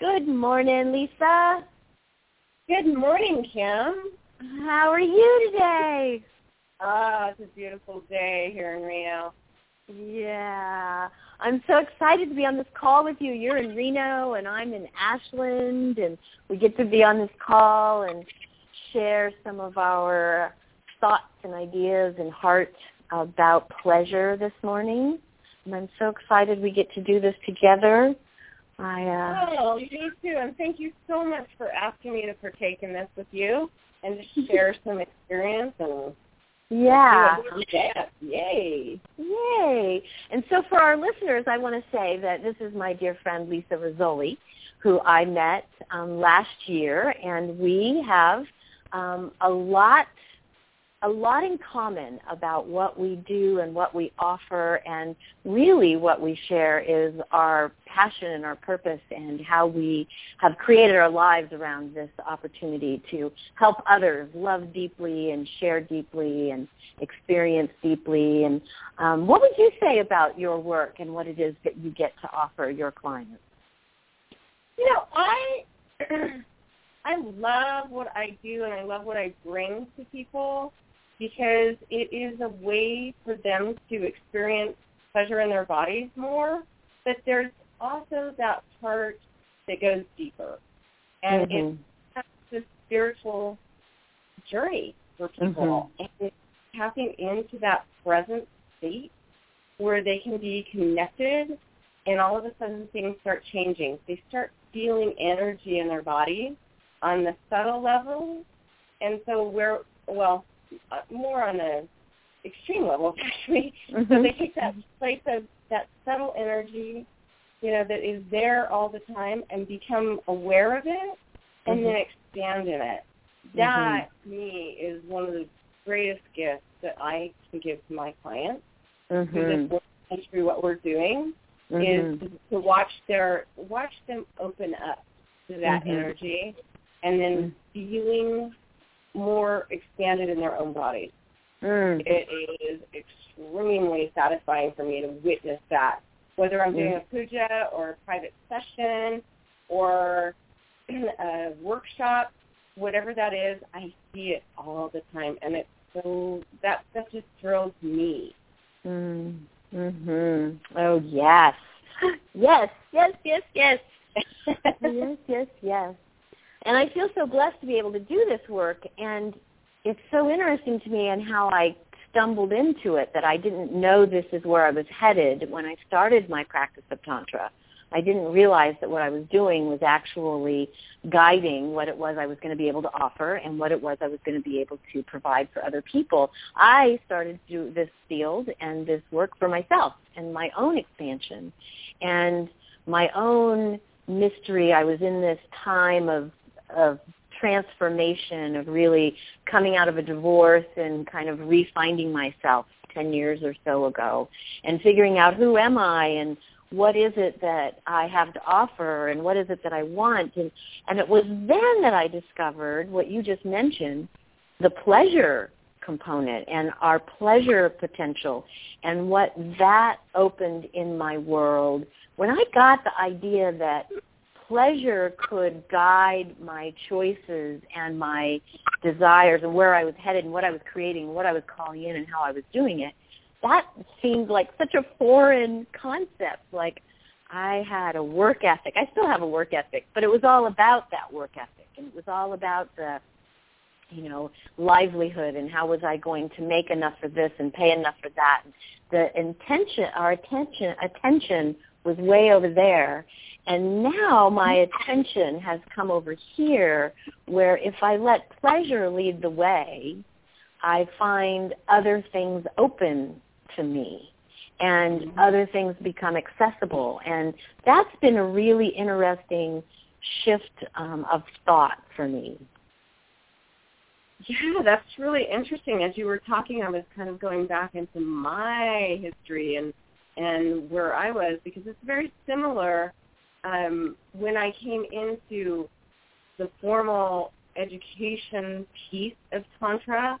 Good morning, Lisa. Good morning, Kim. How are you today? Ah, it's a beautiful day here in Reno. Yeah. I'm so excited to be on this call with you. You're in Reno and I'm in Ashland and we get to be on this call and share some of our thoughts and ideas and heart about pleasure this morning. And I'm so excited we get to do this together. I uh Oh, you too, and thank you so much for asking me to partake in this with you and to share some experience and yeah. yeah, yay. Yay. And so for our listeners, I want to say that this is my dear friend Lisa Rizzoli, who I met um, last year, and we have um, a lot a lot in common about what we do and what we offer and really what we share is our passion and our purpose and how we have created our lives around this opportunity to help others love deeply and share deeply and experience deeply. And um, what would you say about your work and what it is that you get to offer your clients? You know i I love what I do and I love what I bring to people because it is a way for them to experience pleasure in their bodies more, but there's also that part that goes deeper. And mm-hmm. it's this spiritual journey for people. Mm-hmm. And it's tapping into that present state where they can be connected and all of a sudden things start changing. They start feeling energy in their body on the subtle level. And so we're, well, more on a extreme level actually. Mm-hmm. So they take that place of that subtle energy, you know, that is there all the time and become aware of it and mm-hmm. then expand in it. That mm-hmm. to me is one of the greatest gifts that I can give to my clients mm-hmm. through this and through what we're doing mm-hmm. is to watch their watch them open up to that Mm-hmm. energy and then feeling more expanded in their own bodies. Mm. It is extremely satisfying for me to witness that, whether I'm doing Mm. a puja or a private session or a workshop, whatever that is, I see it all the time, and it's so that stuff just thrills me. Mm. Mhm. Oh yes, yes, yes, yes, yes, yes, yes, yes. And I feel so blessed to be able to do this work. And it's so interesting to me and how I stumbled into it that I didn't know this is where I was headed when I started my practice of Tantra. I didn't realize that what I was doing was actually guiding what it was I was going to be able to offer and what it was I was going to be able to provide for other people. I started to do this field and this work for myself and my own expansion and my own mystery. I was in this time of of transformation of really coming out of a divorce and kind of refinding myself 10 years or so ago and figuring out who am I and what is it that I have to offer and what is it that I want. And and it was then that I discovered what you just mentioned the pleasure component and our pleasure potential and what that opened in my world. When I got the idea that pleasure could guide my choices and my desires and where I was headed and what I was creating, what I was calling in and how I was doing it, that seemed like such a foreign concept. Like I had a work ethic. I still have a work ethic, but it was all about that work ethic and it was all about the you know, livelihood and how was I going to make enough for this and pay enough for that. The intention, our attention, attention was way over there. And now my attention has come over here where if I let pleasure lead the way, I find other things open to me and Mm-hmm. other things become accessible. And that's been a really interesting shift um, of thought for me. Yeah, that's really interesting. As you were talking, I was kind of going back into my history and and where I was because it's very similar. Um, when I came into the formal education piece of Tantra,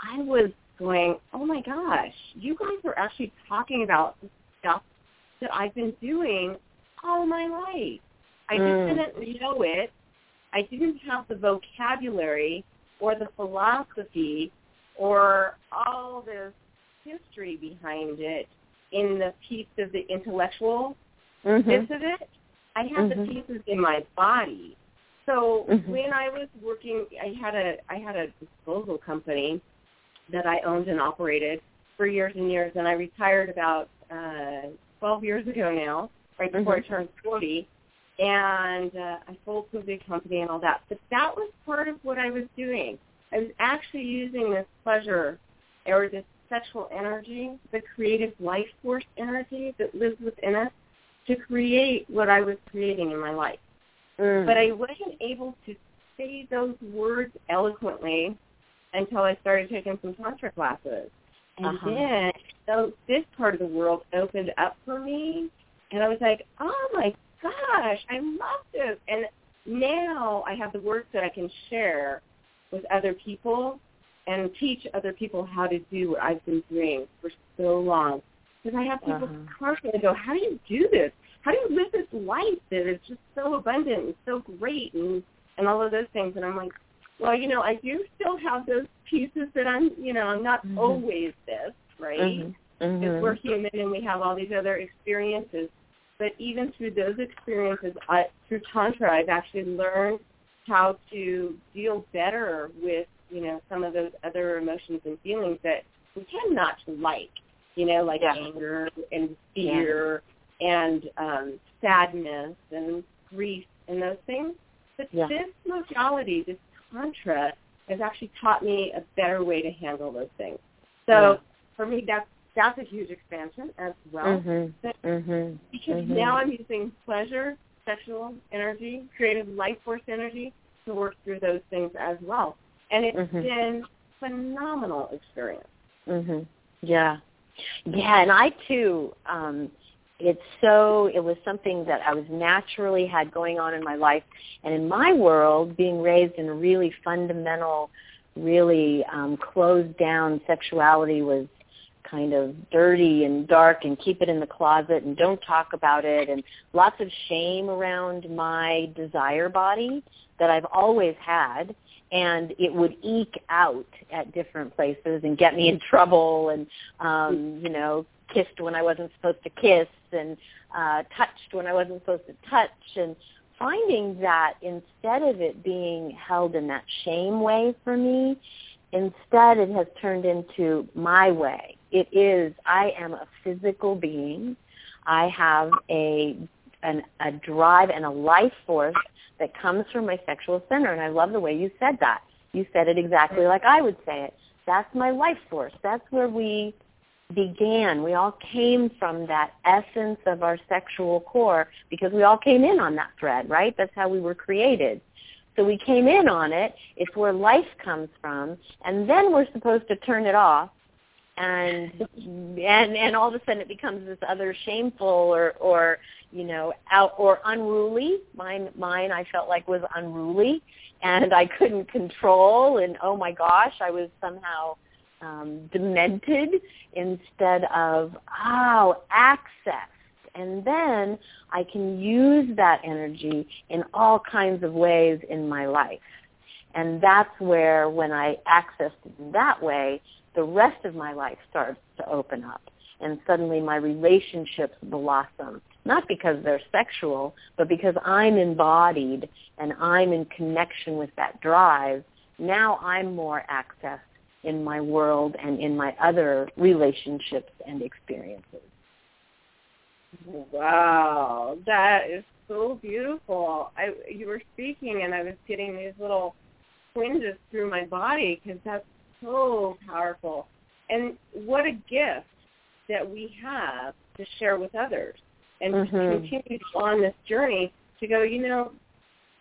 I was going, oh my gosh, you guys are actually talking about stuff that I've been doing all my life. I just mm. didn't know it. I didn't have the vocabulary or the philosophy or all this history behind it in the piece of the intellectual mm-hmm. piece of it. I had mm-hmm. the pieces in my body. So mm-hmm. when I was working, I had a I had a disposal company that I owned and operated for years and years, and I retired about uh, 12 years ago now, right before I mm-hmm. turned 40. And uh, I sold to a big company and all that. But that was part of what I was doing. I was actually using this pleasure or this sexual energy, the creative life force energy that lives within us, to create what I was creating in my life. Mm. But I wasn't able to say those words eloquently until I started taking some tantra classes. And uh-huh. then so this part of the world opened up for me and I was like, Oh my gosh, I love this and now I have the words that I can share with other people and teach other people how to do what I've been doing for so long. Because I have people uh-huh. constantly go, how do you do this? How do you live this life that is just so abundant and so great and and all of those things? And I'm like, well, you know, I do still have those pieces that I'm, you know, I'm not mm-hmm. always this, right? Mm-hmm. Because mm-hmm. we're human and we have all these other experiences. But even through those experiences, I, through Tantra, I've actually learned how to deal better with, you know, some of those other emotions and feelings that we tend not to like, you know, like yeah. anger and fear. And um, sadness and grief and those things. But yeah. this modality, this Tantra, has actually taught me a better way to handle those things. So for me, that's that's a huge expansion as well. Mm-hmm. Mm-hmm. Because mm-hmm. now I'm using pleasure, sexual energy, creative life force energy to work through those things as well. And it's mm-hmm. been phenomenal experience. Mhm. Yeah. Yeah, and I too um it's so it was something that I was naturally had going on in my life and in my world being raised in a really fundamental really um closed down sexuality was kind of dirty and dark and keep it in the closet and don't talk about it and lots of shame around my desire body that I've always had and it would eke out at different places and get me in trouble and um you know kissed when I wasn't supposed to kiss and uh touched when I wasn't supposed to touch and finding that instead of it being held in that shame way for me instead it has turned into my way it is I am a physical being I have a an, a drive and a life force that comes from my sexual center. And I love the way you said that. You said it exactly like I would say it. That's my life force. That's where we began. We all came from that essence of our sexual core because we all came in on that thread, right? That's how we were created. So we came in on it. It's where life comes from. And then we're supposed to turn it off and and and all of a sudden it becomes this other shameful or or you know out or unruly mine mine i felt like was unruly and i couldn't control and oh my gosh i was somehow um demented instead of oh access. And then i can use that energy in all kinds of ways in my life. And that's where when i accessed it in that way the rest of my life starts to open up. And suddenly my relationships blossom. Not because they're sexual but because i'm embodied and i'm in connection with that drive. Now i'm more accessed in my world and in my other relationships and experiences wow that is so beautiful i you were speaking and i was getting these little twinges through my body because that's so powerful. And what a gift that we have to share with others and mm-hmm. to continue on this journey to go, you know,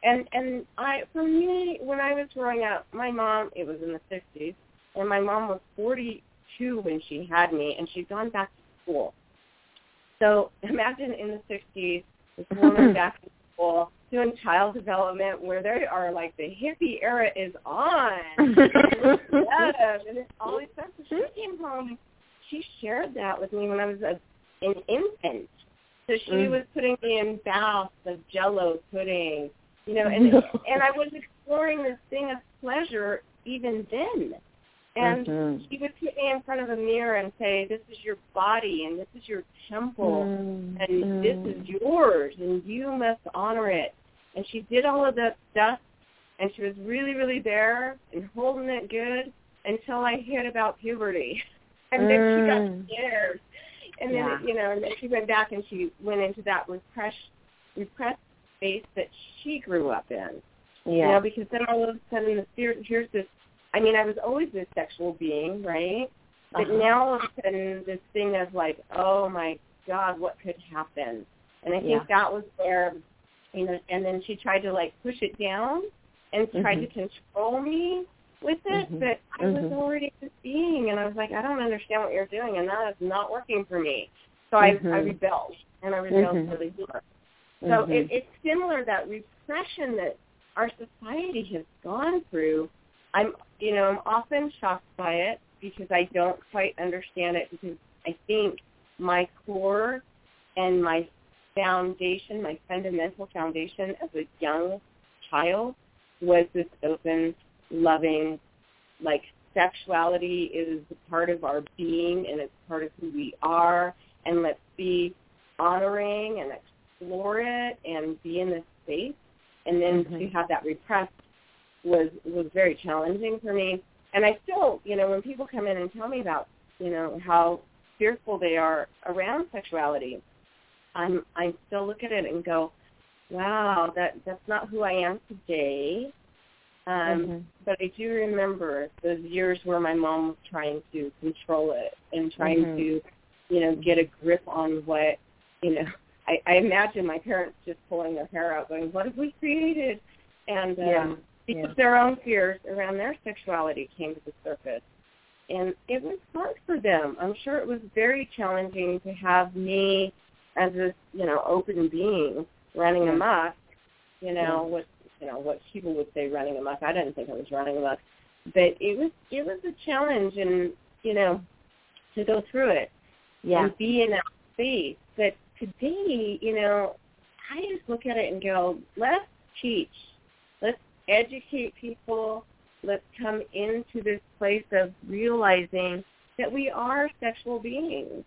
and and I for me when I was growing up, my mom it was in the sixties and my mom was forty two when she had me and she'd gone back to school. So imagine in the sixties this woman back in school doing child development where they are like the hippie era is on. yes, and it's all these She came home. She shared that with me when I was a, an infant, So she mm. was putting me in baths of jello pudding, you know, and and I was exploring this thing of pleasure even then. And mm-hmm. he would put me in front of a mirror and say, "This is your body, and this is your temple, mm-hmm. and this is yours, and you must honor it." And she did all of that stuff, and she was really, really there and holding it good until I hit about puberty, and then she got mm. scared, and then yeah. you know, and then she went back and she went into that repressed, repressed space that she grew up in. Yeah. You know, because then all of a sudden the spirit here's this I mean, I was always this sexual being, right? But uh-huh. now all of a sudden this thing of like, oh my God, what could happen? And I think yeah. that was where, you know, and then she tried to like push it down and tried mm-hmm. to control me with it, mm-hmm. but I was mm-hmm. already this being, and I was like, I don't understand what you're doing, and that is not working for me. So I, I mm-hmm. rebelled, and I rebelled mm-hmm. really hard. So mm-hmm. it, it's similar that repression that our society has gone through. I'm, you know, I'm often shocked by it because I don't quite understand it because I think my core and my foundation, my fundamental foundation as a young child was this open, loving, like sexuality is part of our being and it's part of who we are and let's be honoring and explore it and be in this space and then mm-hmm. to have that repressed was was very challenging for me and I still you know when people come in and tell me about you know how fearful they are around sexuality I'm I still look at it and go wow that that's not who I am today um, mm-hmm. But I do remember those years where my mom was trying to control it and trying mm-hmm. to, you know, get a grip on what, you know, I, I imagine my parents just pulling their hair out going, what have we created? And um, yeah. Because yeah. their own fears around their sexuality came to the surface. And it was hard for them. I'm sure it was very challenging to have me as this, you know, open being running amok, you know, what you know what people would say running amok. I didn't think I was running amok, but it was it was a challenge, and you know, to go through it yeah. and be in that space. But today, you know, I just look at it and go, let's teach, educate people, let's come into this place of realizing that we are sexual beings.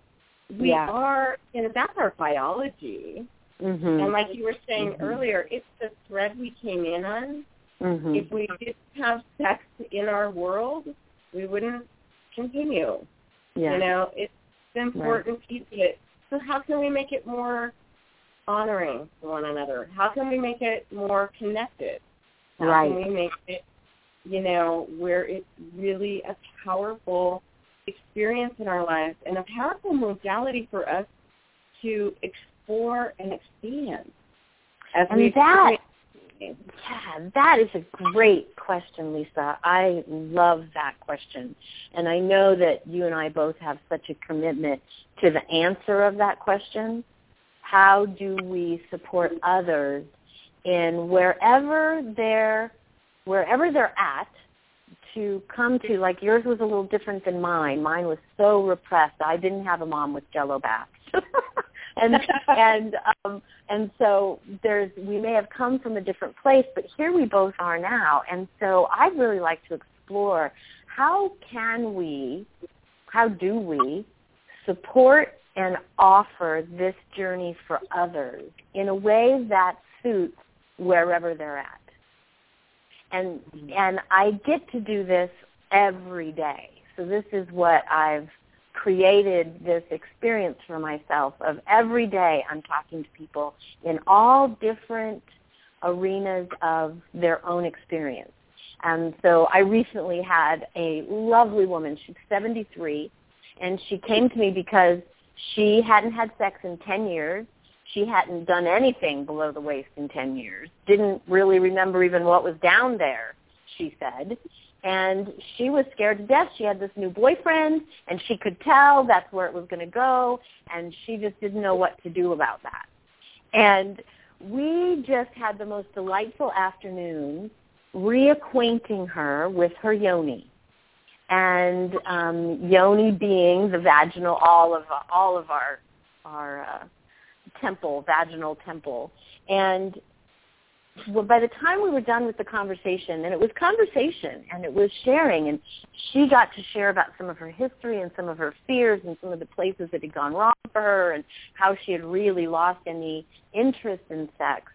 We yeah. are, know, that's our biology. Mm-hmm. And like you were saying mm-hmm. earlier, it's the thread we came in on. Mm-hmm. If we didn't have sex in our world, we wouldn't continue. Yeah. You know, it's an important right. piece of it. So how can we make it more honoring to one another? How can we make it more connected? How right. can we make it, you know, where it's really a powerful experience in our lives and a powerful modality for us to explore and expand. As and that, yeah, that is a great question, Lisa. I love that question. And I know that you and I both have such a commitment to the answer of that question. How do we support others in wherever they're wherever they're at to come to like yours was a little different than mine. Mine was so repressed. I didn't have a mom with jello baths. and and um, and so there's we may have come from a different place, but here we both are now. And so I'd really like to explore how can we, how do we support and offer this journey for others in a way that suits wherever they're at. And mm-hmm. and I get to do this every day. So this is what I've created this experience for myself of every day I'm talking to people in all different arenas of their own experience. And so I recently had a lovely woman, she's 73, and she came to me because she hadn't had sex in 10 years. She hadn't done anything below the waist in 10 years. Didn't really remember even what was down there, she said and she was scared to death. She had this new boyfriend, and she could tell that's where it was going to go, and she just didn't know what to do about that. And we just had the most delightful afternoon reacquainting her with her yoni, and um, yoni being the vaginal all of all of our our uh, temple, vaginal temple. And well, by the time we were done with the conversation, and it was conversation and it was sharing, and she got to share about some of her history and some of her fears and some of the places that had gone wrong for her and how she had really lost any interest in sex.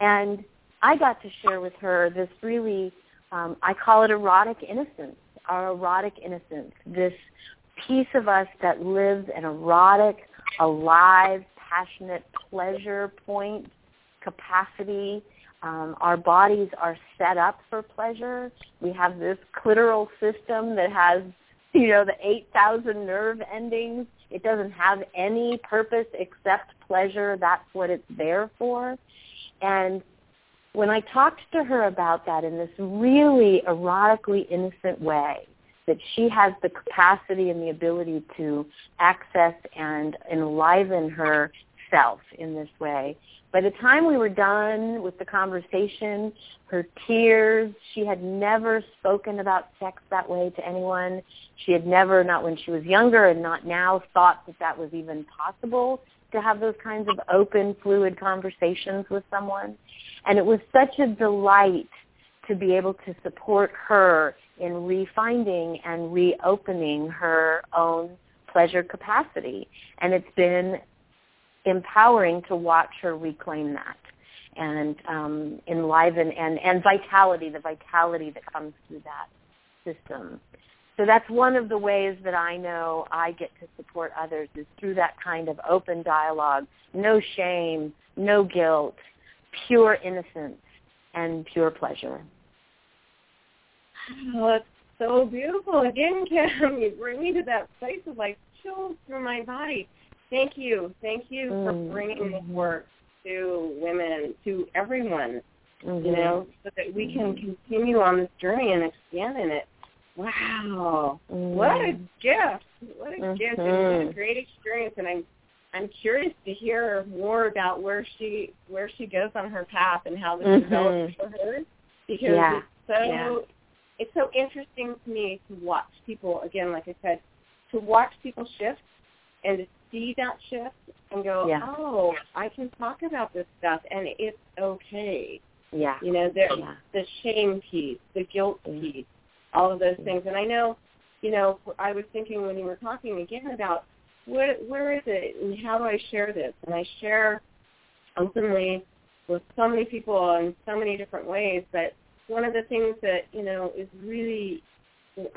And I got to share with her this really, um, I call it erotic innocence, our erotic innocence, this piece of us that lives an erotic, alive, passionate pleasure point capacity um, our bodies are set up for pleasure. We have this clitoral system that has, you know, the 8,000 nerve endings. It doesn't have any purpose except pleasure. That's what it's there for. And when I talked to her about that in this really erotically innocent way, that she has the capacity and the ability to access and enliven herself in this way, by the time we were done with the conversation, her tears, she had never spoken about sex that way to anyone. She had never, not when she was younger and not now, thought that that was even possible to have those kinds of open, fluid conversations with someone. And it was such a delight to be able to support her in refinding and reopening her own pleasure capacity. And it's been empowering to watch her reclaim that and um, enliven and, and vitality, the vitality that comes through that system. So that's one of the ways that I know I get to support others is through that kind of open dialogue, no shame, no guilt, pure innocence, and pure pleasure. Oh, it's so beautiful. Again, Kim, you bring me to that place of like chills through my body thank you. Thank you mm-hmm. for bringing this work to women, to everyone, mm-hmm. you know, so that we can mm-hmm. continue on this journey and expand in it. Wow. Mm-hmm. What a gift. What a gift. It's been a mm-hmm. great experience and I'm I'm curious to hear more about where she where she goes on her path and how this mm-hmm. develops for her because yeah. it's so yeah. It's so interesting to me to watch people again like I said to watch people shift and to see that shift and go, yeah. oh, I can talk about this stuff and it's okay. Yeah. You know, there yeah. the shame piece, the guilt piece, all of those things. And I know, you know, I was thinking when you were talking again about what where is it and how do I share this? And I share openly with so many people in so many different ways, but one of the things that, you know, is really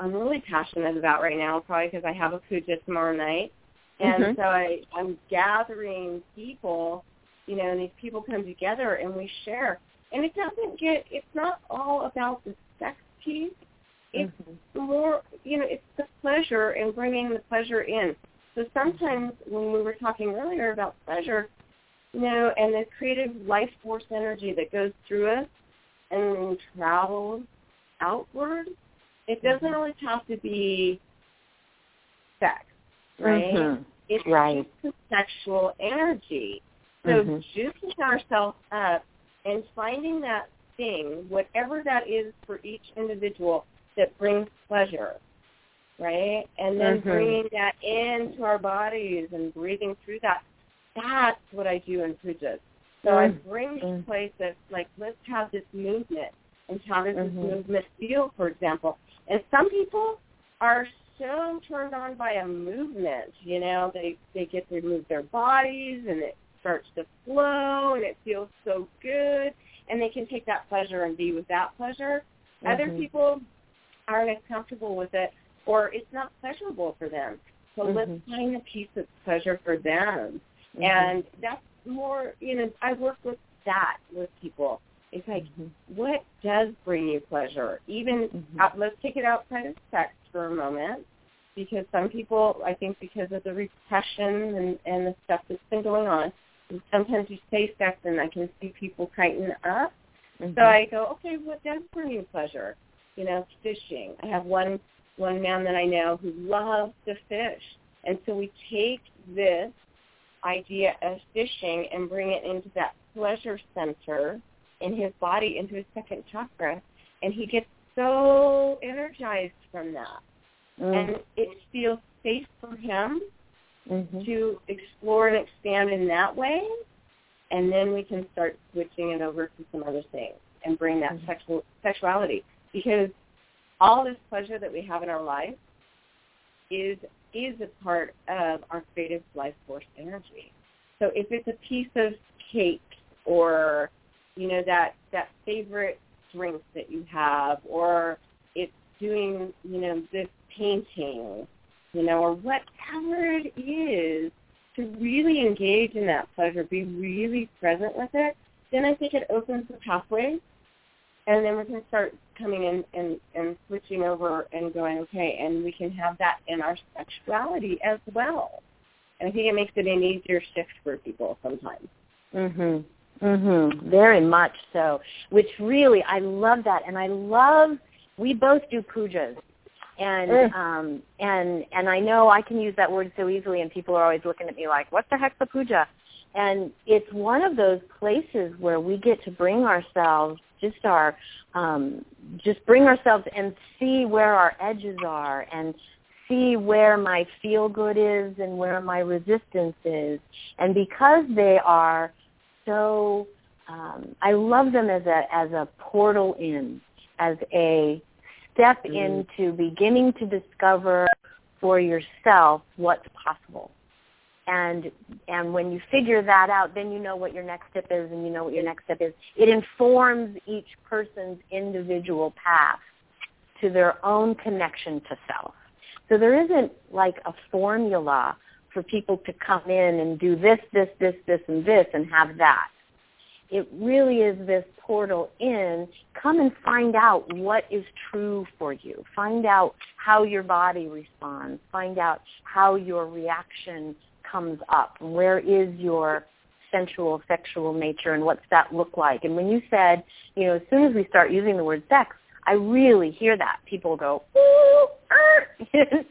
I'm really passionate about right now, probably because I have a puja tomorrow night, and mm-hmm. so I, I'm gathering people, you know, and these people come together and we share. And it doesn't get, it's not all about the sex piece. It's mm-hmm. more, you know, it's the pleasure and bringing the pleasure in. So sometimes when we were talking earlier about pleasure, you know, and the creative life force energy that goes through us and travels outward, it doesn't mm-hmm. always have to be sex right? Mm-hmm. It's right. just sexual energy. So mm-hmm. juicing ourselves up and finding that thing, whatever that is for each individual, that brings pleasure, right? And then mm-hmm. bringing that into our bodies and breathing through that. That's what I do in pujas. So I mm-hmm. bring this mm-hmm. place that's like, let's have this movement. And how does this mm-hmm. movement feel, for example? And some people are so turned on by a movement. You know, they they get to move their bodies, and it starts to flow, and it feels so good, and they can take that pleasure and be with that pleasure. Mm-hmm. Other people aren't as comfortable with it, or it's not pleasurable for them. So mm-hmm. let's find a piece of pleasure for them, mm-hmm. and that's more. You know, I work with that with people. It's like, mm-hmm. what does bring you pleasure? Even mm-hmm. uh, let's take it outside of sex for a moment because some people, I think because of the repression and, and the stuff that's been going on, sometimes you say sex and I can see people tighten up. Mm-hmm. So I go, okay, what does bring you pleasure? You know, fishing. I have one one man that I know who loves to fish. And so we take this idea of fishing and bring it into that pleasure center in his body, into his second chakra, and he gets so energized from that. Mm. And it feels safe for him mm-hmm. to explore and expand in that way, and then we can start switching it over to some other things and bring that mm-hmm. sexual sexuality because all this pleasure that we have in our life is is a part of our creative life force energy. So if it's a piece of cake or you know that that favorite drink that you have or it's doing you know this painting you know or whatever it is to really engage in that pleasure be really present with it then i think it opens the pathway and then we can start coming in and, and switching over and going, okay, and we can have that in our sexuality as well. And I think it makes it an easier shift for people sometimes. Mhm. Mhm. Very much so. Which really I love that and I love we both do pujas. And mm. um and and I know I can use that word so easily and people are always looking at me like, What the heck's a puja? And it's one of those places where we get to bring ourselves just our um, just bring ourselves and see where our edges are and see where my feel good is and where my resistance is and because they are so um, I love them as a as a portal in as a step mm-hmm. into beginning to discover for yourself what's possible and and when you figure that out then you know what your next step is and you know what your next step is. It informs each person's individual path to their own connection to self. So there isn't like a formula for people to come in and do this this this this and this and have that. It really is this portal in. Come and find out what is true for you. Find out how your body responds. Find out how your reaction comes up? Where is your sensual, sexual nature, and what's that look like? And when you said, you know, as soon as we start using the word sex, I really hear that. People go, ooh, er,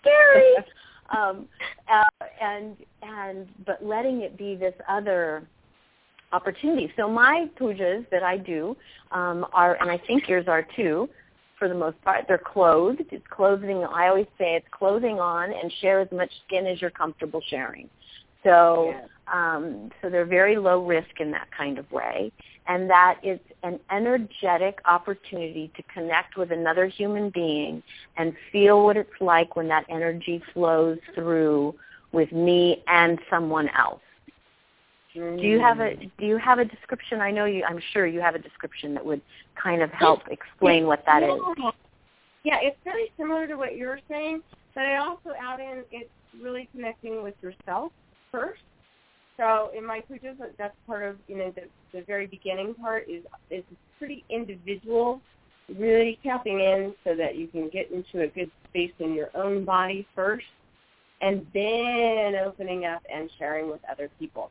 scary. um, uh, and and but letting it be this other opportunity. So my pujas that I do um, are, and I think yours are too, for the most part. They're clothed. It's clothing. I always say it's clothing on and share as much skin as you're comfortable sharing. So, yes. um, so they're very low risk in that kind of way, and that is an energetic opportunity to connect with another human being and feel what it's like when that energy flows through with me and someone else. Do you have a do you have a description? I know you. I'm sure you have a description that would kind of help explain what that yeah. is. Yeah, it's very similar to what you're saying, but I also add in it's really connecting with yourself first. So in my pujas, that's part of you know the, the very beginning part is is pretty individual, really tapping in so that you can get into a good space in your own body first, and then opening up and sharing with other people.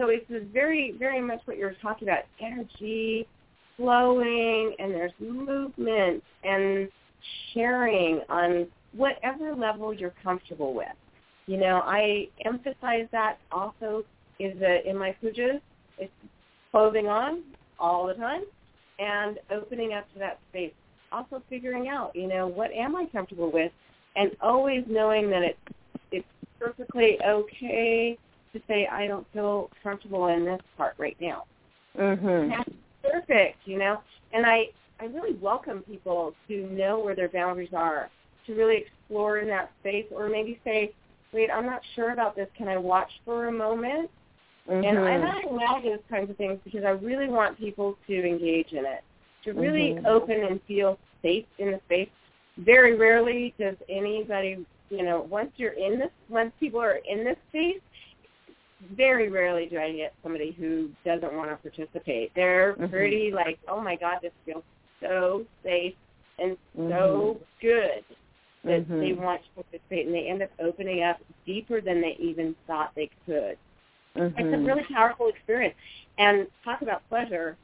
So it's very, very much what you're talking about, energy flowing, and there's movement and sharing on whatever level you're comfortable with. You know, I emphasize that also is that in my pujas, it's clothing on all the time and opening up to that space. Also figuring out, you know, what am I comfortable with and always knowing that it's it's perfectly okay to say I don't feel comfortable in this part right now. Mhm. That's perfect, you know. And I I really welcome people to know where their boundaries are, to really explore in that space, or maybe say, "Wait, I'm not sure about this. Can I watch for a moment?" Mm-hmm. And, and I allow those kinds of things because I really want people to engage in it, to really mm-hmm. open and feel safe in the space. Very rarely does anybody, you know, once you're in this, once people are in this space, very rarely do I get somebody who doesn't want to participate. They're mm-hmm. pretty like, oh my god, this feels so safe and mm-hmm. so good that mm-hmm. they want to participate, and they end up opening up deeper than they even thought they could. It's a mm-hmm. really powerful experience. And talk about pleasure,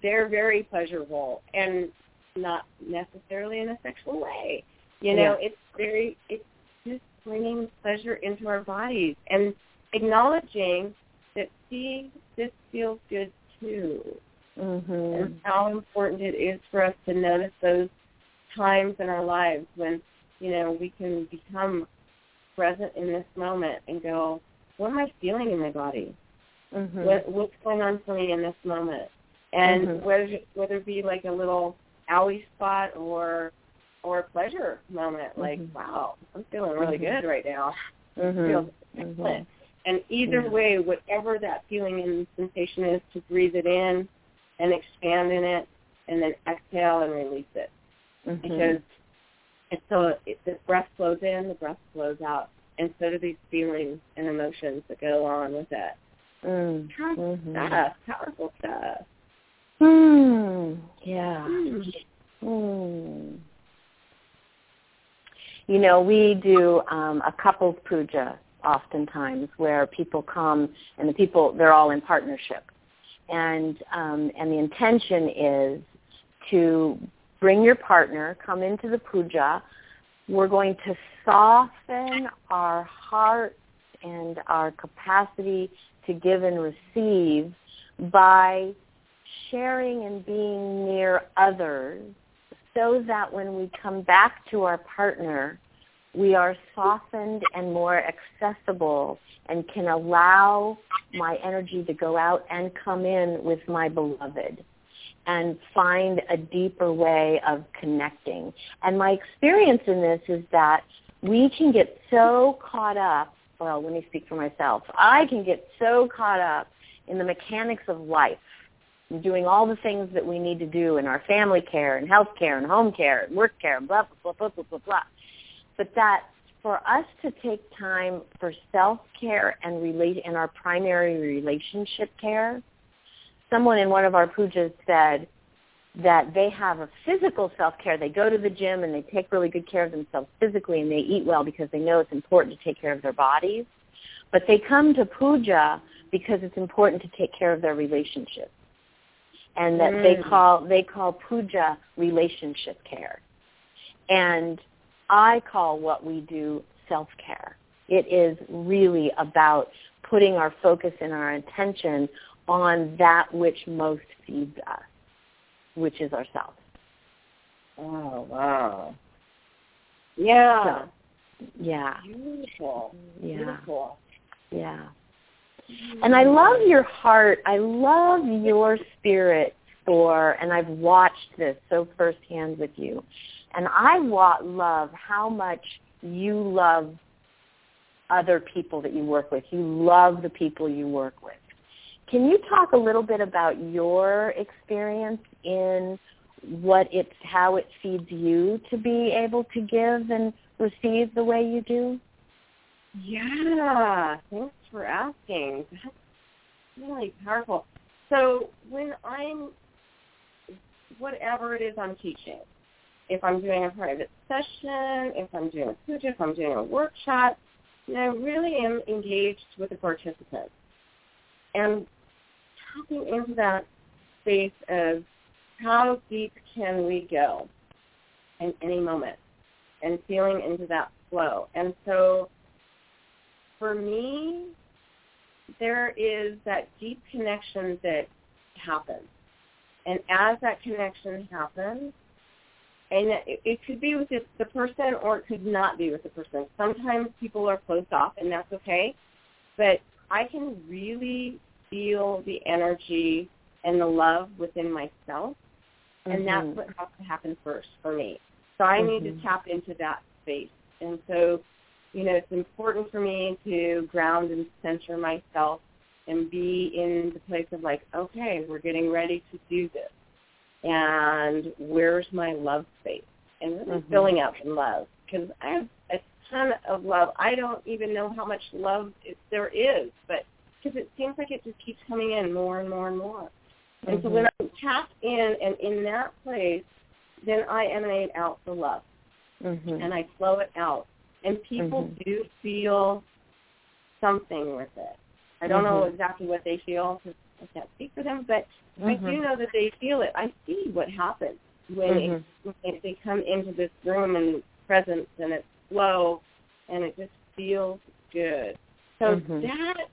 they're very pleasurable and not necessarily in a sexual way. You know, yeah. it's very, it's just bringing pleasure into our bodies. And acknowledging that, see, this feels good too. Mm-hmm. And how important it is for us to notice those times in our lives when, you know, we can become present in this moment and go, what am I feeling in my body? Mm-hmm. What, what's going on for me in this moment? And Mhm. whether whether it be like a little owie spot or or a pleasure moment, like Mhm. wow, I'm feeling really Mhm. good right now. Mhm. Feels excellent. And either Yeah. way, whatever that feeling and sensation is, to breathe it in and expand in it, and then exhale and release it Mhm. because it's so it, the breath flows in, the breath flows out, and so do these feelings and emotions that go along with it. Mm. Powerful Mhm. stuff, powerful stuff. Hmm. Yeah. Mm. Hmm. You know, we do um, a couples puja oftentimes where people come and the people they're all in partnership, and um, and the intention is to bring your partner, come into the puja. We're going to soften our heart and our capacity to give and receive by sharing and being near others so that when we come back to our partner, we are softened and more accessible and can allow my energy to go out and come in with my beloved and find a deeper way of connecting. And my experience in this is that we can get so caught up, well, let me speak for myself. I can get so caught up in the mechanics of life doing all the things that we need to do in our family care and health care and home care and work care and blah, blah, blah, blah, blah, blah. But that for us to take time for self-care and relate in our primary relationship care, someone in one of our pujas said that they have a physical self-care. They go to the gym and they take really good care of themselves physically and they eat well because they know it's important to take care of their bodies. But they come to puja because it's important to take care of their relationships and that they Mm. call they call puja relationship care. And I call what we do self-care. It is really about putting our focus and our attention on that which most feeds us, which is ourselves. Oh wow. Yeah. Yeah. Beautiful. Yeah. Beautiful. Yeah. And I love your heart. I love your spirit for, and I've watched this so firsthand with you. And I wa- love how much you love other people that you work with. You love the people you work with. Can you talk a little bit about your experience in what it's how it feeds you to be able to give and receive the way you do? Yeah. Thanks for asking. That's really powerful. So when I'm whatever it is I'm teaching, if I'm doing a private session, if I'm doing a puja, if I'm doing a workshop, know, I really am engaged with the participants. And tapping into that space of how deep can we go in any moment and feeling into that flow. And so for me, there is that deep connection that happens. And as that connection happens, and it, it could be with the, person or it could not be with the person. Sometimes people are closed off and that's okay. But I can really feel the energy and the love within myself. And that's Mhm. what has to happen first for me. So I need Mhm. to tap into that space. And so, you know, it's important for me to ground and center myself and be in the place of like, okay, we're getting ready to do this. And where's my love space? And really Mhm. filling up in love. Because I have a ton of love. I don't even know how much love it, there is, but because it seems like it just keeps coming in more and more and more. And so when I tap in and in that place, then I emanate out the love Mhm. and I flow it out. And people Mhm. do feel something with it. I don't know Mhm. exactly what they feel because I can't speak for them, but I do know that they feel it. I see what happens when, Mhm. it, when they- come into this room and presence and it's flow and it just feels good. So Mhm. that,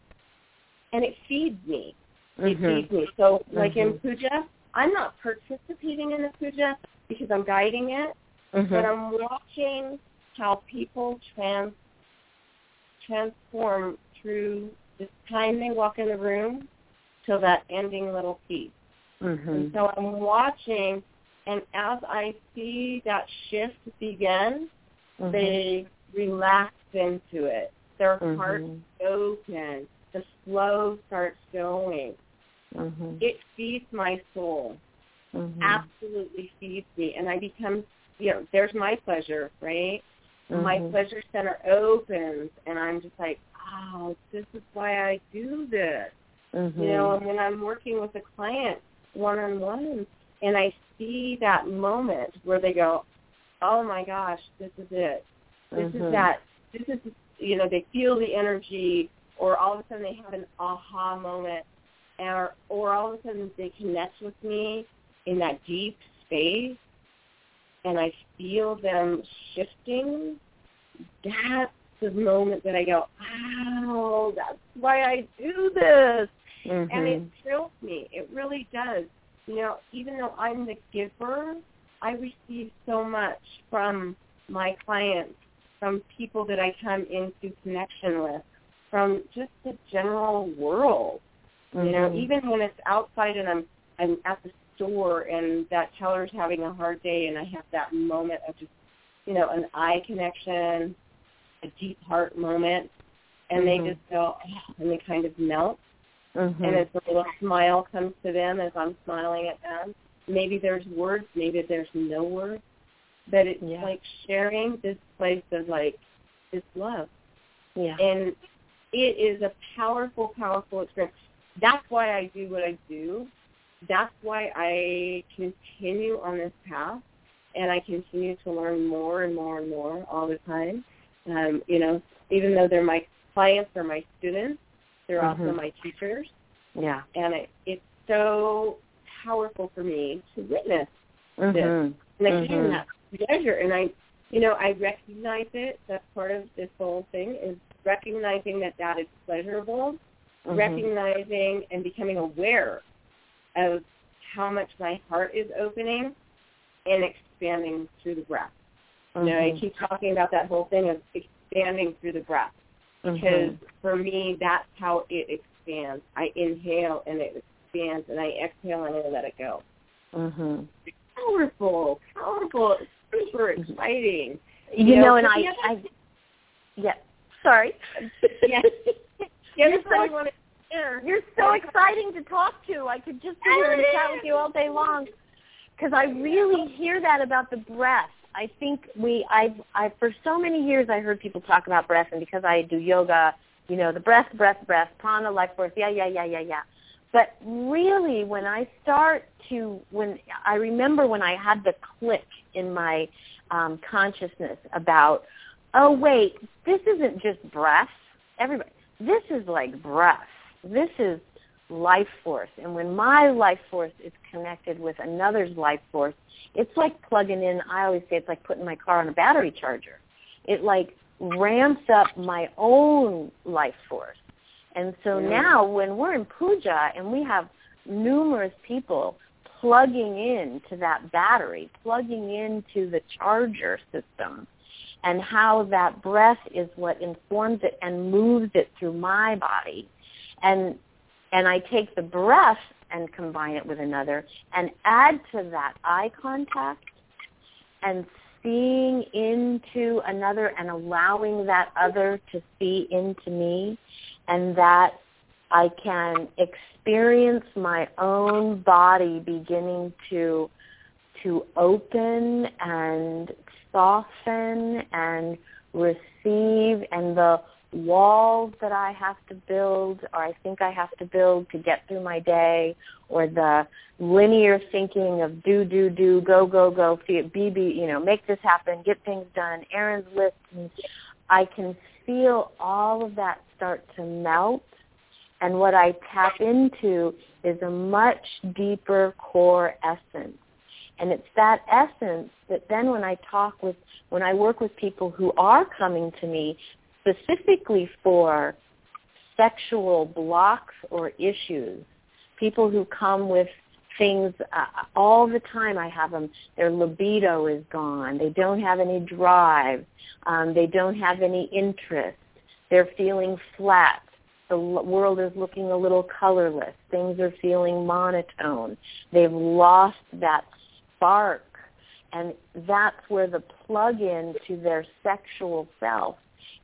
and it feeds me it Mhm. feeds me. So like in Mhm. puja, I'm not participating in the puja because I'm guiding it, but Mhm. I'm watching how people trans transform through the time they walk in the room till that ending little piece. Mm-hmm. And so I'm watching, and as I see that shift begin, mm-hmm. they relax into it. Their mm-hmm. hearts open. The flow starts going. Mm-hmm. It feeds my soul. Mm-hmm. Absolutely feeds me, and I become, you know, there's my pleasure, right? My Mm-hmm. pleasure center opens, and I'm just like, oh, this is why I do this. Mm-hmm. You know, and when I'm working with a client one-on-one, and I see that moment where they go, oh my gosh, this is it. This Mhm. is that. This is, you know, they feel the energy, or all of a sudden they have an aha moment, or or all of a sudden they connect with me in that deep space, and I feel them shifting. That's the moment that I go, wow, that's why I do this, Mhm. and it thrills me. It really does. You know, even though I'm the giver, I receive so much from my clients, from people that I come into connection with, from just the general world. You know, Mhm. even when it's outside and I'm I'm at the store and that teller's having a hard day and I have that moment of just, you know, an eye connection, a deep heart moment, and Mhm. they just go, oh, and they kind of melt Mhm. and as a little smile comes to them as I'm smiling at them. Maybe there's words, maybe there's no words, but it's Yeah. like sharing this place of like this love, yeah. and it is a powerful, powerful experience. That's why I do what I do. That's why I continue on this path, and I continue to learn more and more and more all the time. Um, you know, even though they're my clients or my students, they're also Mhm. my teachers yeah. and it, it's so powerful for me to witness Mhm. and again Mhm. that pleasure and i you know i recognize it that's part of this whole thing is recognizing that that is pleasurable Mhm. recognizing and becoming aware of how much my heart is opening and expanding through the breath you know i Mhm. keep talking about that whole thing of expanding through the breath because Mhm. for me that's how it expands. I inhale and it expands, and I exhale and I let it go. Mhm. Powerful, powerful, super exciting. You, You know, know, and I, other- I, yeah. Sorry. Yes. You're so part I want to share. You're so exciting to talk to. I could just sit here and chat with you all day long because I really hear that about the breath. I think we, I, I, for so many years, I heard people talk about breath, and because I do yoga, you know, the breath, breath, breath, prana, life force, yeah, yeah, yeah, yeah, yeah. But really, when I start to, when I remember when I had the click in my um, consciousness about, oh wait, this isn't just breath. Everybody, this is like breath. This is life force. And when my life force is connected with another's life force, it's like plugging in, I always say it's like putting my car on a battery charger. It like ramps up my own life force. And so Mm. now when we're in puja and we have numerous people plugging in to that battery, plugging into the charger system, and how that breath is what informs it and moves it through my body. And and I take the breath and combine it with another and add to that eye contact and seeing into another and allowing that other to see into me and that I can experience my own body beginning to to open and soften and receive and the walls that I have to build or I think I have to build to get through my day or the linear thinking of do, do, do, go, go, go, be you know, make this happen, get things done, errands list. And I can feel all of that start to melt and what I tap into is a much deeper core essence. And it's that essence that then when I talk with, when I work with people who are coming to me specifically for sexual blocks or issues, people who come with things uh, all the time I have them, their libido is gone, they don't have any drive, um, they don't have any interest, They're feeling flat. The world is looking a little colorless. Things are feeling monotone. They've lost that spark. And that's where the plug-in to their sexual self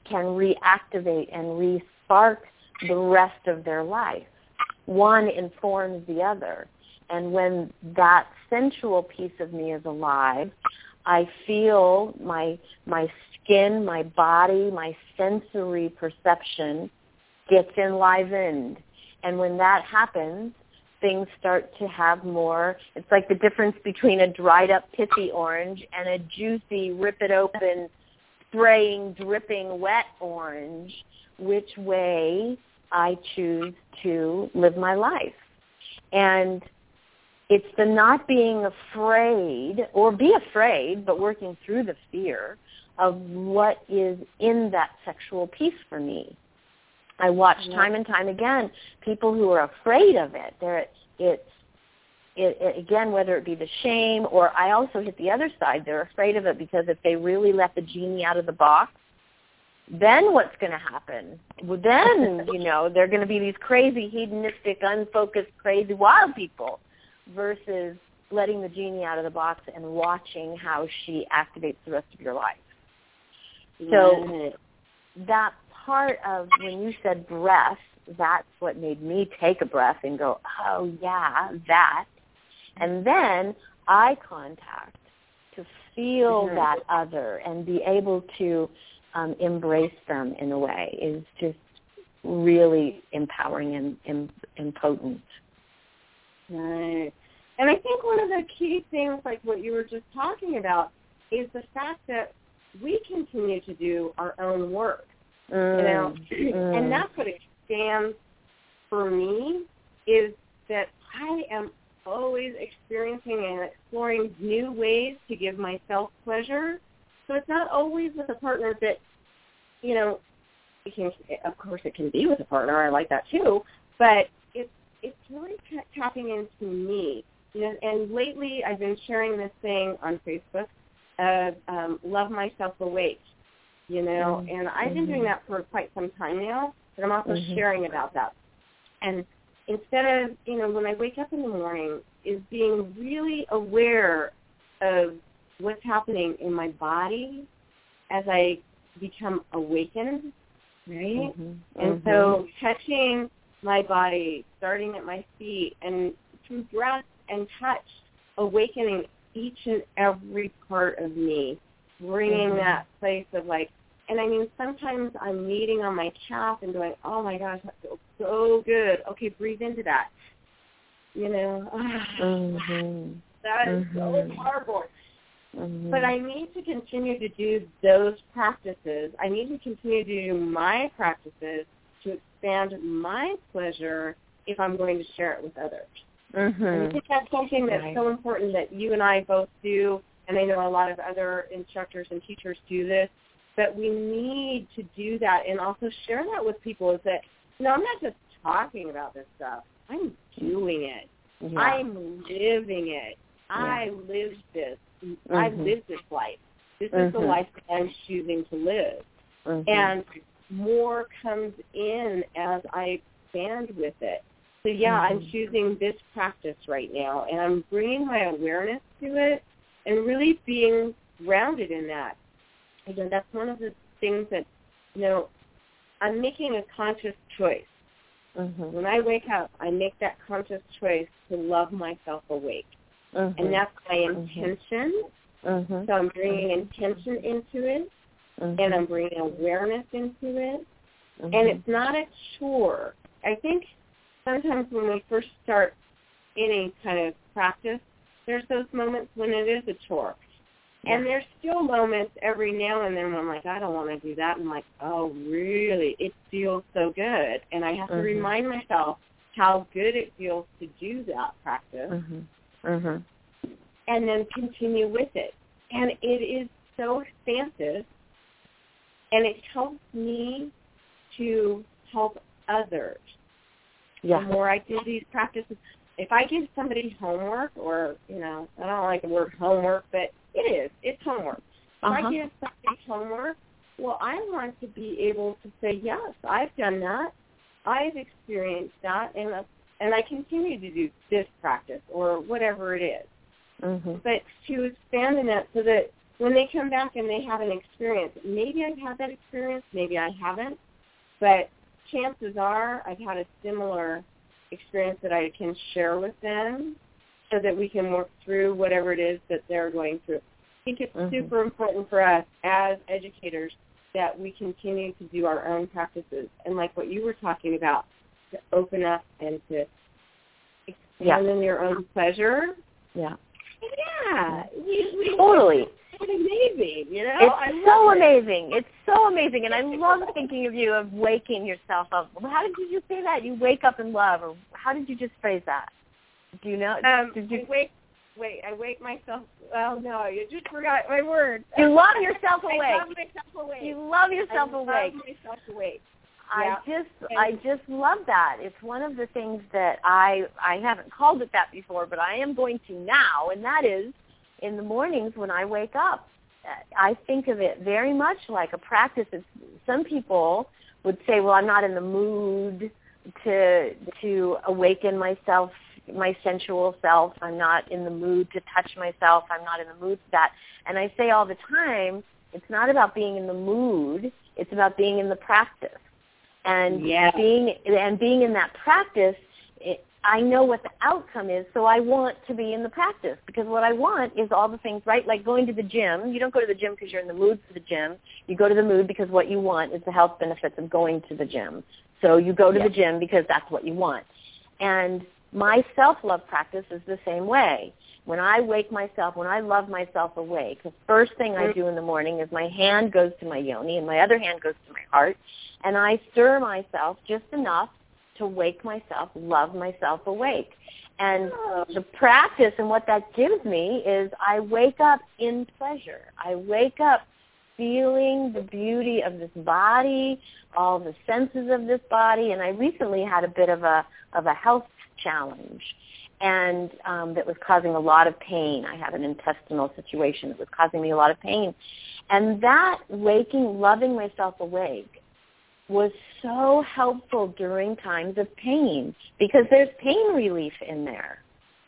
can reactivate and re-spark the rest of their life. One informs the other. And when that sensual piece of me is alive, I feel my my skin, my body, my sensory perception gets enlivened. And when that happens, things start to have more, it's like the difference between a dried up pithy orange and a juicy, rip it open, spraying, dripping wet orange, which way I choose to live my life. And it's the not being afraid, or be afraid, but working through the fear of what is in that sexual piece for me. I watch mm-hmm. time and time again people who are afraid of it. They're, it's it, it, again, whether it be the shame or I also hit the other side. They're afraid of it because if they really let the genie out of the box, then what's going to happen? Well, then you know they're going to be these crazy, hedonistic, unfocused, crazy, wild people, versus letting the genie out of the box and watching how she activates the rest of your life. So that part of when you said breath, that's what made me take a breath and go, oh yeah, that. And then eye contact to feel mm-hmm. that other and be able to um, embrace them in a way is just really empowering and, and, and potent. Right. And I think one of the key things, like what you were just talking about, is the fact that we continue to do our own work. Mm, you know, mm. and that's what it stands for me is that I am always experiencing and exploring new ways to give myself pleasure. So it's not always with a partner that, you know, it can, of course it can be with a partner. I like that too, but it's it's really tapping into me. You know, and lately I've been sharing this thing on Facebook of um, love myself awake. You know, mm-hmm. and I've been doing mm-hmm. that for quite some time now, but I'm also mm-hmm. sharing about that and instead of, you know, when I wake up in the morning, is being really aware of what's happening in my body as I become awakened, right? Mm-hmm. And mm-hmm. so touching my body, starting at my feet, and through breath and touch, awakening each and every part of me, bringing mm-hmm. that place of like and I mean, sometimes I'm kneading on my calf and going, oh my gosh, that feels so good. Okay, breathe into that. You know, mm-hmm. that is mm-hmm. so horrible. Mm-hmm. But I need to continue to do those practices. I need to continue to do my practices to expand my pleasure if I'm going to share it with others. Mm-hmm. I think that's something that's right. so important that you and I both do, and I know a lot of other instructors and teachers do this, but we need to do that and also share that with people is that, you know, I'm not just talking about this stuff. I'm doing it. Yeah. I'm living it. Yeah. I live this. Mm-hmm. I live this life. This mm-hmm. is the mm-hmm. life that I'm choosing to live. Mm-hmm. And more comes in as I expand with it. So yeah, I'm mm-hmm. choosing this practice right now, and I'm bringing my awareness to it and really being grounded in that again, that's one of the things that, you know, I'm making a conscious choice. Mm-hmm. When I wake up, I make that conscious choice to love myself awake. Mm-hmm. And that's my mm-hmm. intention. Mm-hmm. So I'm bringing intention into it, and I'm mm-hmm. bringing awareness into it. And it's not a chore. I think sometimes when we first start any kind of practice, there's those moments when it is a chore. And there's still moments every now and then when I'm like, I don't want to do that. And I'm like, oh, really? It feels so good. And I have to mm-hmm. remind myself how good it feels to do that practice. Mm-hmm. Mm-hmm. And then continue with it. And it is so expansive. And it helps me to help others. Yeah. The more I do these practices, if I give somebody homework or, you know, I don't like the word homework, but it is. It's homework. If uh-huh. I give somebody homework, well, I want to be able to say, yes, I've done that. I've experienced that, and and I continue to do this practice or whatever it is. Mm-hmm. But to expand in that so that when they come back and they have an experience, maybe I've had that experience, maybe I haven't, but chances are I've had a similar experience that I can share with them so that we can work through whatever it is that they're going through. I think it's Mhm. super important for us as educators that we continue to do our own practices and like what you were talking about, to open up and to expand in your own pleasure. Yeah. Yeah, we, we, Totally. It's amazing, you know. It's love so it. amazing. It's so amazing, and I love thinking of you of waking yourself up. How did you just say that? You wake up in love, or how did you just phrase that? Do you know? Um, did you? I wake, wait, I wake myself. Well, no, you just forgot my word. You love yourself I awake. love myself awake. You love yourself I awake. love myself awake. I Yeah. just I just love that. It's one of the things that I I haven't called it that before, but I am going to now, and that is in the mornings when I wake up. I think of it very much like a practice. It's, some people would say, "Well, I'm not in the mood to to awaken myself, my sensual self. I'm not in the mood to touch myself. I'm not in the mood for that." And I say all the time, it's not about being in the mood. It's about being in the practice and Yeah. being and being in that practice it, I know what the outcome is, so I want to be in the practice because what I want is all the things, right? Like going to the gym. You don't go to the gym because you're in the mood for the gym. You go to the mood because what you want is the health benefits of going to the gym. So you go to Yeah. the gym because that's what you want. And my self-love practice is the same way. When I wake myself, when I love myself awake, the first thing I Mhm. do in the morning is my hand goes to my yoni and my other hand goes to my heart, and I stir myself just enough to wake myself, love myself awake. And the practice and what that gives me is I wake up in pleasure. I wake up feeling the beauty of this body, all the senses of this body, and I recently had a bit of a of a health challenge and um, that was causing a lot of pain. I had an intestinal situation that was causing me a lot of pain. And that waking, loving myself awake was so helpful during times of pain because there's pain relief in there.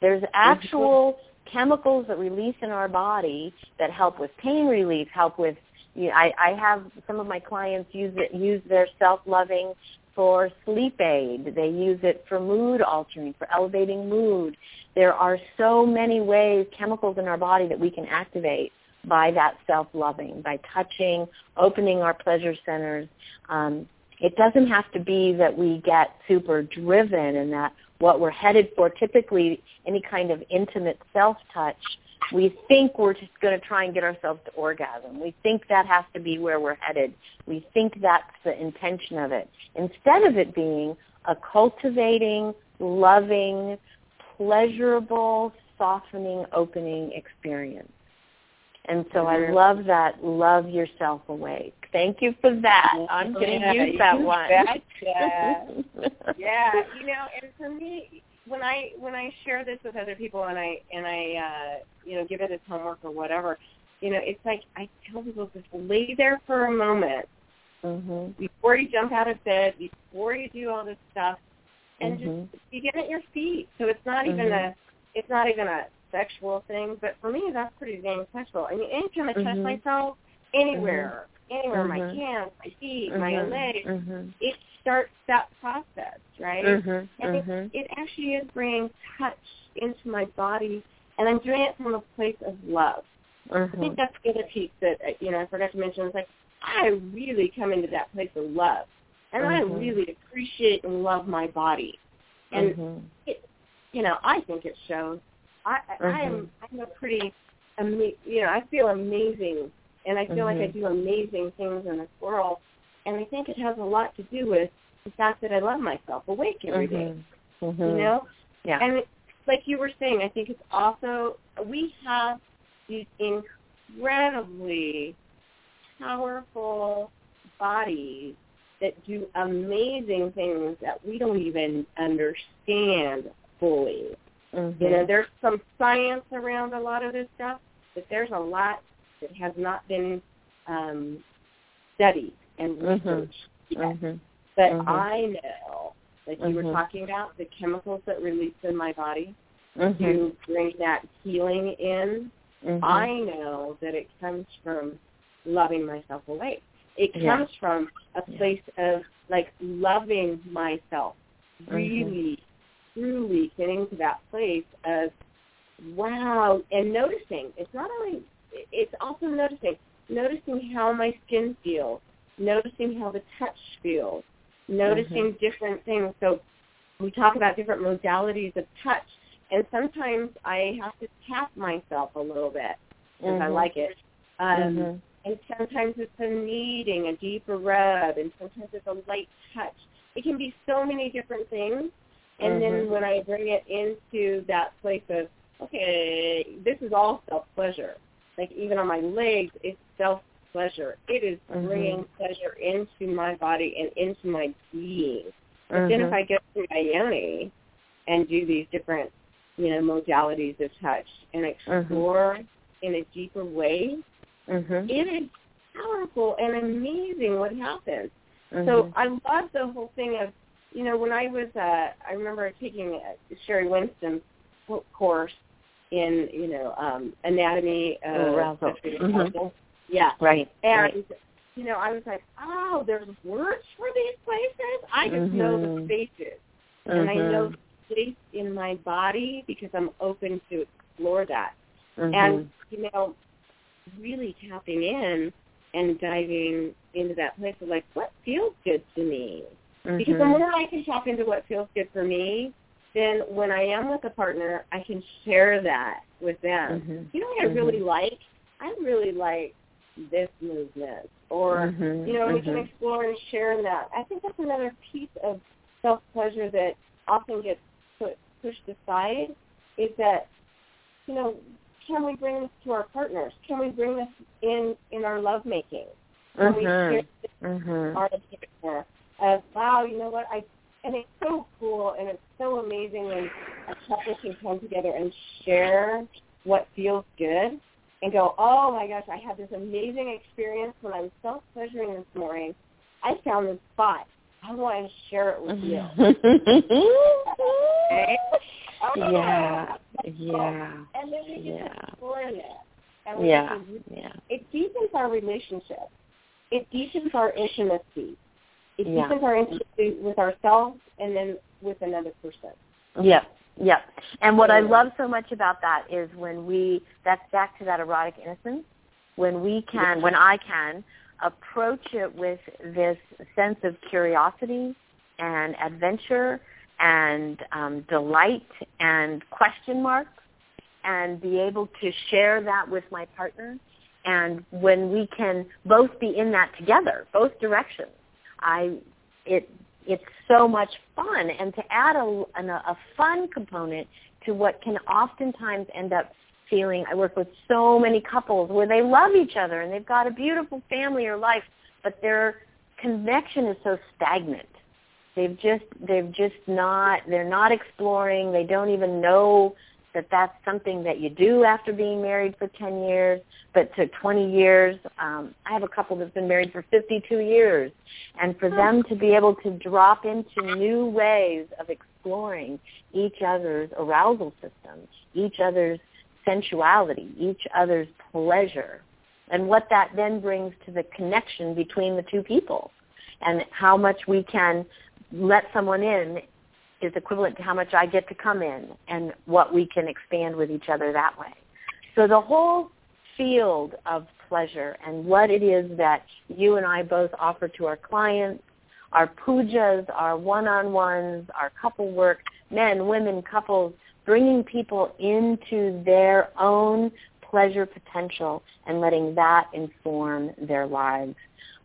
There's actual mm-hmm. chemicals that release in our body that help with pain relief, help with you know, I, I have some of my clients use it use their self loving for sleep aid. They use it for mood altering, for elevating mood. There are so many ways, chemicals in our body that we can activate by that self-loving, by touching, opening our pleasure centers. Um, it doesn't have to be that we get super driven and that what we're headed for, typically any kind of intimate self-touch, we think we're just going to try and get ourselves to orgasm. We think that has to be where we're headed. We think that's the intention of it. Instead of it being a cultivating, loving, pleasurable, softening, opening experience. And so I love that, love yourself awake. Thank you for that. I'm going to Yeah, use that you one. betcha. yeah, you know, and for me, when I when I share this with other people and I and I uh, you know give it as homework or whatever, you know, it's like I tell people just lay there for a moment hmm before you jump out of bed, before you do all this stuff, and Mhm. just begin at your feet. So it's not even Mhm. a it's not even a sexual thing, but for me that's pretty dang sexual. I mean, anytime I touch Mhm. myself, anywhere, anywhere, my Mhm. hands, my feet, my Mhm. legs, Mhm. it starts that process, right? Mhm. And it, Mhm. it actually is bringing touch into my body, and I'm doing it from a place of love. I think that's the other piece that uh, you know I forgot to mention. It's like I really come into that place of love, and I Mhm. really appreciate and love my body, and Mhm. it, you know I think it shows. I I Mhm. am I'm a pretty, you know I feel amazing, and I feel like I Mhm. do amazing things in this world, and I think it has a lot to do with the fact that I love myself awake every day. Mhm. You know, Yeah. and it, like you were saying, I think it's also we have these incredibly powerful bodies that do amazing things that we don't even understand fully. Mhm. You know, there's some science around a lot of this stuff, but there's a lot that has not been um, studied and Mm-hmm. researched yet. Mhm. But Mhm. I know, like you were Mhm. talking about, the chemicals that release in my body Mhm. to bring that healing in. I know that it comes from loving myself away. It Yeah. comes from a Yeah. place of like loving myself, really, truly getting to that place of wow, and noticing. It's not only, it's also noticing, noticing how my skin feels, noticing how the touch feels, noticing different things. So we talk about different modalities of touch, and sometimes I have to tap myself a little bit because I Mhm. like it. Um, Mhm. And sometimes it's a kneading, a deeper rub, and sometimes it's a light touch. It can be so many different things. And then Mhm. when I bring it into that place of, okay, this is all self-pleasure. Like even on my legs, it's self-pleasure. It is Mhm. bringing pleasure into my body and into my being. But then if Mhm. I go to my yoni and do these different, you know, modalities of touch and explore in a deeper way, it is powerful and amazing what happens. So I love the whole thing of, you know, when I was, uh, I remember taking a Sheri Winston's course in, you know, um, anatomy of Arousal. sexual Mhm. Yeah. right. And, right. you know, I was like, oh, there's words for these places? I just know the Mhm. spaces. And I know Mhm. space in my body because I'm open to explore that. And, you know, really tapping in and diving into that place of like, what feels good to me? Because the Mhm. more I can tap into what feels good for me, then when I am with a partner, I can share that with them. Mhm. You know what I Mhm. really like? I really like this movement. Or, Mhm. you know, we can explore and share in that. I think that's another piece of self-pleasure that often gets put, pushed aside is that, you know, can we bring this to our partners? Can we bring this in in our lovemaking? Can we share this Mhm. our partner of wow, you know what I and it's so cool and it's so amazing when a couple can come together and share what feels good and go, oh my gosh, I had this amazing experience when I was self pleasuring this morning. I found this spot. I want to share it with you. Okay? Oh, yeah. Yeah. And then we Yeah. to explore that. And Yeah. Yeah. it deepens our relationship. It deepens our intimacy. It Yeah. deepens our intimacy with ourselves and then with another person. Yep, yep. And what I love so much about that is when we, that's back to that erotic innocence, when we can, when I can approach it with this sense of curiosity and adventure and um, delight and question marks and be able to share that with my partner. And when we can both be in that together, both directions, I, it it's so much fun. And to add a, an, a fun component to what can oftentimes end up feeling i work with so many couples where they love each other and they've got a beautiful family or life but their connection is so stagnant. They've just they've just not they're not exploring. They don't even know that that's something that you do after being married for 10 years but to 20 years um i have a couple that's been married for 52 years. And for them to be able to drop into new ways of exploring each other's arousal system each other's sensuality each other's pleasure and what that then brings to the connection between the two people and how much we can let someone in is equivalent to how much I get to come in and what we can expand with each other that way. So the whole field of pleasure and what it is that you and I both offer to our clients, our pujas, our one-on-ones, our couple work, men, women, couples, bringing people into their own pleasure potential and letting that inform their lives.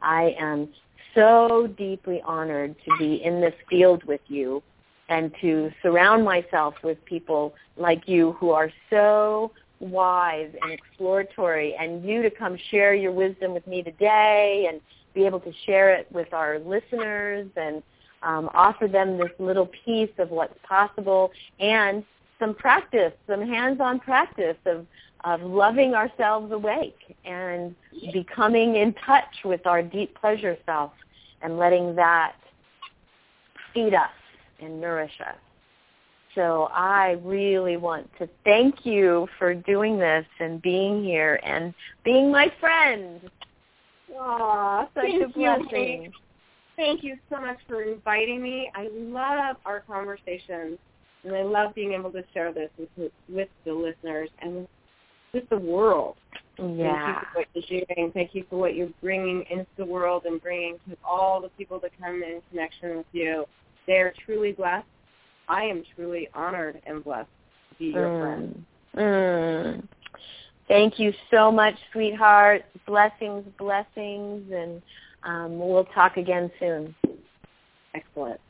I am so deeply honored to be in this field with you and to surround myself with people like you who are so wise and exploratory and you to come share your wisdom with me today and be able to share it with our listeners and um, offer them this little piece of what's possible and some practice, some hands-on practice of, of loving ourselves awake and becoming in touch with our deep pleasure self and letting that feed us and nourish us. So I really want to thank you for doing this and being here and being my friend. Aw, such thank a blessing. You. Thank you so much for inviting me. I love our conversations, and I love being able to share this with, with the listeners and with, the world. Yeah. Thank you for what you're doing. Thank you for what you're bringing into the world and bringing to all the people that come in connection with you. They are truly blessed. I am truly honored and blessed to be your mm. friend. Mm. Thank you so much, sweetheart. Blessings, blessings, and um, we'll talk again soon. Excellent.